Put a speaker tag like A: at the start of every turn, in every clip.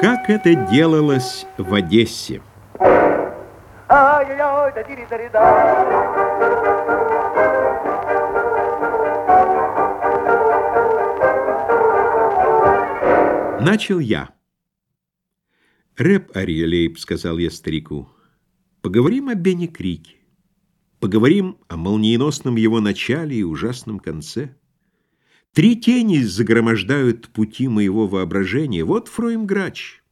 A: Как это делалось в Одессе? Начал я. «Рэп, Ариэлейб», — сказал я старику, — «поговорим о Бене Крике, поговорим о молниеносном его начале и ужасном конце». Три тени загромождают пути моего воображения. Вот Фроем Грач.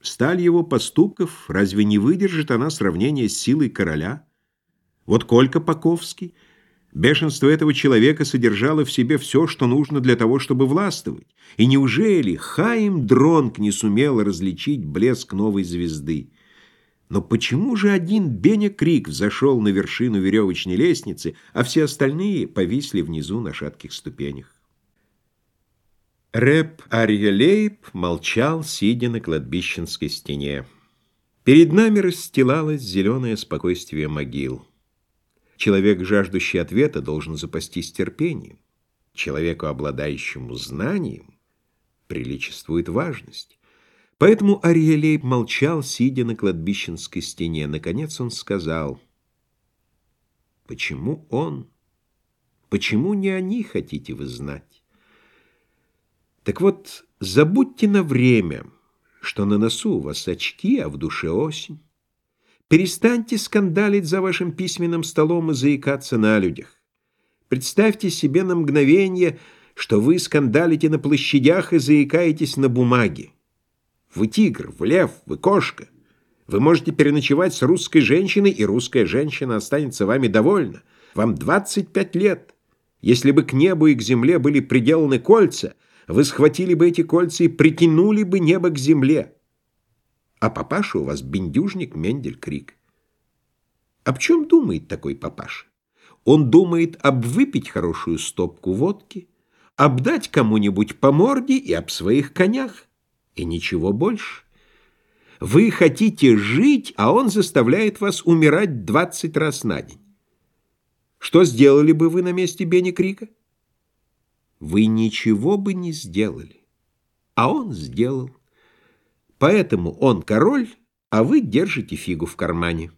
A: Сталь его поступков разве не выдержит она сравнения с силой короля? Вот Колька Паковский. Бешенство этого человека содержало в себе все, что нужно для того, чтобы властвовать. И неужели Хаим Дронг не сумел различить блеск новой звезды? Но почему же один Беня Крик взошел на вершину веревочной лестницы, а все остальные повисли внизу на шатких ступенях? Рэп Арьелейб молчал, сидя на кладбищенской стене. Перед нами расстилалось зеленое спокойствие могил. Человек, жаждущий ответа, должен запастись терпением. Человеку, обладающему знанием, приличествует важность. Поэтому Арьелейб молчал, сидя на кладбищенской стене. Наконец он сказал, «Почему он? Почему не они, хотите вы знать?» Так вот, забудьте на время, что на носу у вас очки, а в душе осень. Перестаньте скандалить за вашим письменным столом и заикаться на людях. Представьте себе на мгновение, что вы скандалите на площадях и заикаетесь на бумаге. Вы тигр, вы лев, вы кошка. Вы можете переночевать с русской женщиной, и русская женщина останется вами довольна. Вам 25 лет. Если бы к небу и к земле были приделаны кольца, вы схватили бы эти кольца и притянули бы небо к земле. А папаша у вас бендюжник Мендель Крик. Об чем думает такой папаша? Он думает об выпить хорошую стопку водки, обдать кому-нибудь по морде и об своих конях, и ничего больше. Вы хотите жить, а он заставляет вас умирать двадцать раз на день. Что сделали бы вы на месте Бенни Крика? Вы ничего бы не сделали. А он сделал. Поэтому он король, а вы держите фигу в кармане.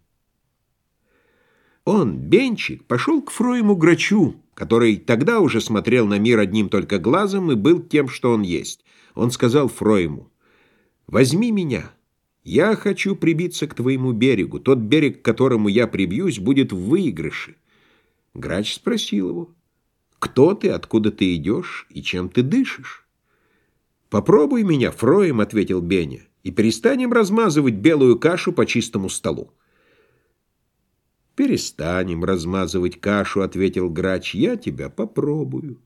A: Он, Бенчик, пошел к Фроему Грачу, который тогда уже смотрел на мир одним только глазом и был тем, что он есть. Он сказал Фроему, «Возьми меня, я хочу прибиться к твоему берегу. Тот берег, к которому я прибьюсь, будет в выигрыше». Грач спросил его, кто ты, откуда ты идешь и чем ты дышишь. «Попробуй меня, Фроем», — ответил Беня, «и перестанем размазывать белую кашу по чистому столу». «Перестанем размазывать кашу», — ответил Грач, — «я тебя попробую».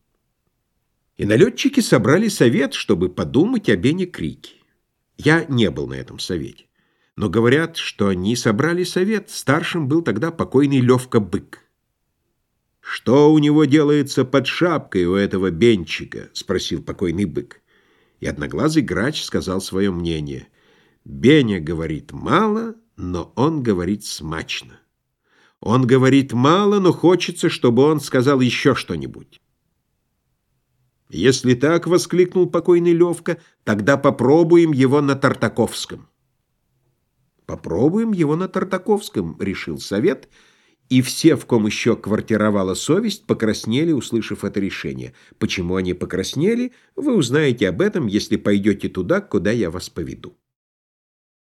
A: И налетчики собрали совет, чтобы подумать о Бене Крике. Я не был на этом совете. Но говорят, что они собрали совет. Старшим был тогда покойный Левка Бык. «Что у него делается под шапкой у этого бенчика?» — спросил покойный бык. И одноглазый грач сказал свое мнение. «Беня говорит мало, но он говорит смачно. Он говорит мало, но хочется, чтобы он сказал еще что-нибудь». «Если так, — воскликнул покойный Левка, — тогда попробуем его на Тартаковском». «Попробуем его на Тартаковском», — решил совет, — и все, в ком еще квартировала совесть, покраснели, услышав это решение. Почему они покраснели, вы узнаете об этом, если пойдете туда, куда я вас поведу.